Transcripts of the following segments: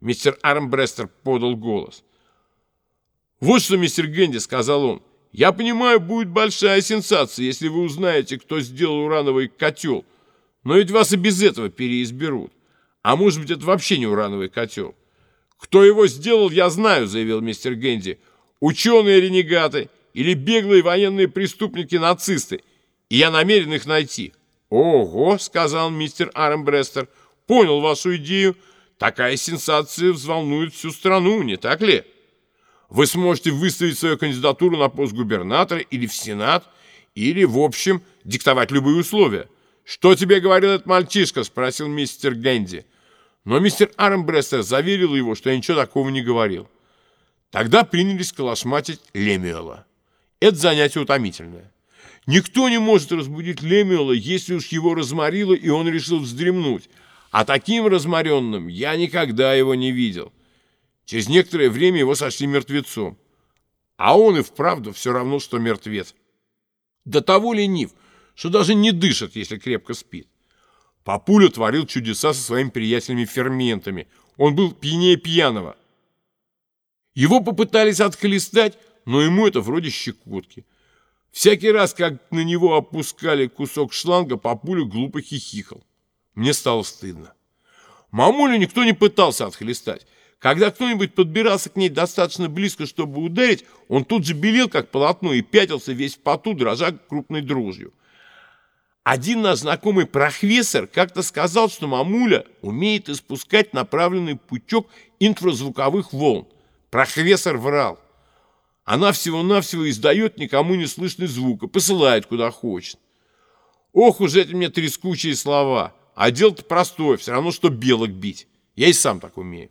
Мистер Армбрестер подал голос. «Вот что, мистер Генди», — сказал он, — «я понимаю, будет большая сенсация, если вы узнаете, кто сделал урановый котел. Но ведь вас и без этого переизберут. А может быть, это вообще не урановый котел. Кто его сделал, я знаю, заявил мистер Генди. Ученые-ренегаты или беглые военные преступники-нацисты. И я намерен их найти. Ого, сказал мистер Армбрестер. Понял вашу идею. Такая сенсация взволнует всю страну, не так ли? Вы сможете выставить свою кандидатуру на пост губернатора или в Сенат, или, в общем, диктовать любые условия. «Что тебе говорил этот мальчишка?» – спросил мистер Генди. Но мистер Армбрестер заверил его, что я ничего такого не говорил. Тогда принялись калашматить Лемюэла. Это занятие утомительное. Никто не может разбудить Лемюэла, если уж его разморило, и он решил вздремнуть. А таким разморенным я никогда его не видел. Через некоторое время его сошли мертвецом. А он и вправду все равно, что мертвец. До того ленив, что даже не дышит, если крепко спит. Папуля творил чудеса со своими приятелями-ферментами. Он был пьянее пьяного. Его попытались отхлестать, но ему это вроде щекотки. Всякий раз, как на него опускали кусок шланга, папуля глупо хихикал. Мне стало стыдно. Мамулю никто не пытался отхлестать. Когда кто-нибудь подбирался к ней достаточно близко, чтобы ударить, он тут же белел, как полотно, и пятился весь в поту, дрожа крупной дрожью. Один наш знакомый профессор как-то сказал, что мамуля умеет испускать направленный пучок инфразвуковых волн. Профессор врал. Она всего-навсего издает никому не слышный звук и посылает куда хочет. Ох уж эти мне трескучие слова. А дело-то простое, все равно, что белок бить. Я и сам так умею.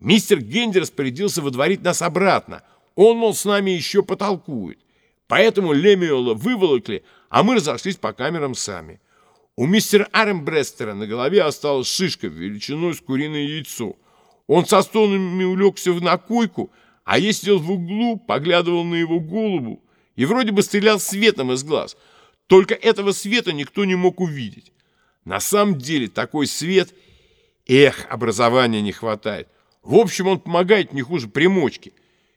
Мистер Генди распорядился выдворить нас обратно. Он, мол, с нами еще потолкует. Поэтому Лемиола выволокли, а мы разошлись по камерам сами. У мистера Армбрестера на голове осталась шишка величиной с куриное яйцо. Он со стонами улегся в накойку, а я сидел в углу, поглядывал на его голову и вроде бы стрелял светом из глаз. Только этого света никто не мог увидеть. На самом деле такой свет... Эх, образования не хватает. В общем, он помогает не хуже примочки.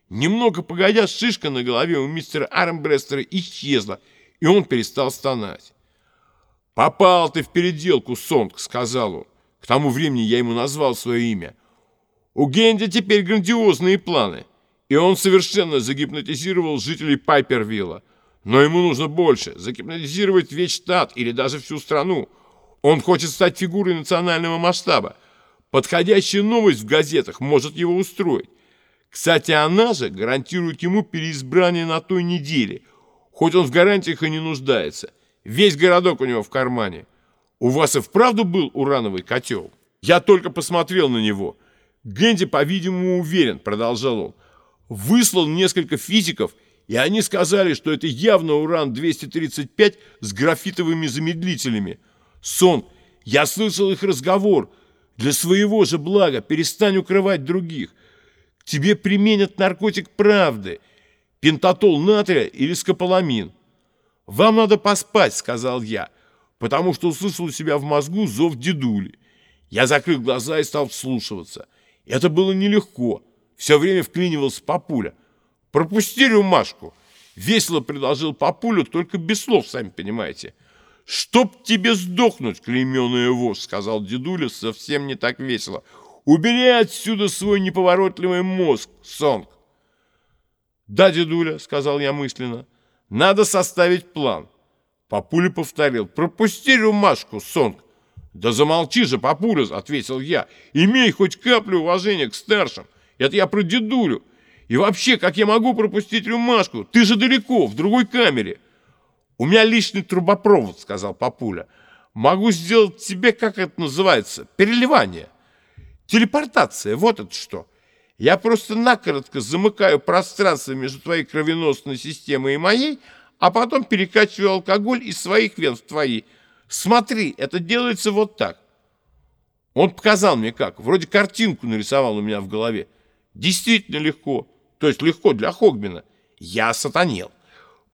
Немного погодя, шишка на голове у мистера Армбрестера исчезла, и он перестал стонать. «Попал ты в переделку, Сонг», — сказал он. К тому времени я ему назвал свое имя. У Генди теперь грандиозные планы, и он совершенно загипнотизировал жителей Пайпервилла. Но ему нужно больше — загипнотизировать весь штат или даже всю страну. Он хочет стать фигурой национального масштаба. Подходящая новость в газетах может его устроить. Кстати, она же гарантирует ему переизбрание на той неделе, хоть он в гарантиях и не нуждается. Весь городок у него в кармане. У вас и вправду был урановый котел? Я только посмотрел на него. Генди, по-видимому, уверен, продолжал он. Выслал несколько физиков, и они сказали, что это явно уран-235 с графитовыми замедлителями. Сон, я слышал их разговор – для своего же блага перестань укрывать других. Тебе применят наркотик правды, пентатол натрия или скополамин. «Вам надо поспать», — сказал я, потому что услышал у себя в мозгу зов дедули. Я закрыл глаза и стал вслушиваться. Это было нелегко. Все время вклинивался папуля. «Пропусти рюмашку!» — весело предложил папуля, только без слов, сами понимаете. «Чтоб тебе сдохнуть, клейменная вошь!» — сказал дедуля совсем не так весело. «Убери отсюда свой неповоротливый мозг, Сонг!» «Да, дедуля», — сказал я мысленно, — «надо составить план». Папуля повторил, «Пропусти рюмашку, Сонг!» «Да замолчи же, папуля!» — ответил я. «Имей хоть каплю уважения к старшим. Это я про дедулю. И вообще, как я могу пропустить рюмашку? Ты же далеко, в другой камере». «У меня личный трубопровод», — сказал папуля. «Могу сделать тебе, как это называется, переливание. Телепортация, вот это что. Я просто накоротко замыкаю пространство между твоей кровеносной системой и моей, а потом перекачиваю алкоголь из своих вен в твои. Смотри, это делается вот так». Он показал мне как, вроде картинку нарисовал у меня в голове. Действительно легко, то есть легко для Хогбина. Я сатанел.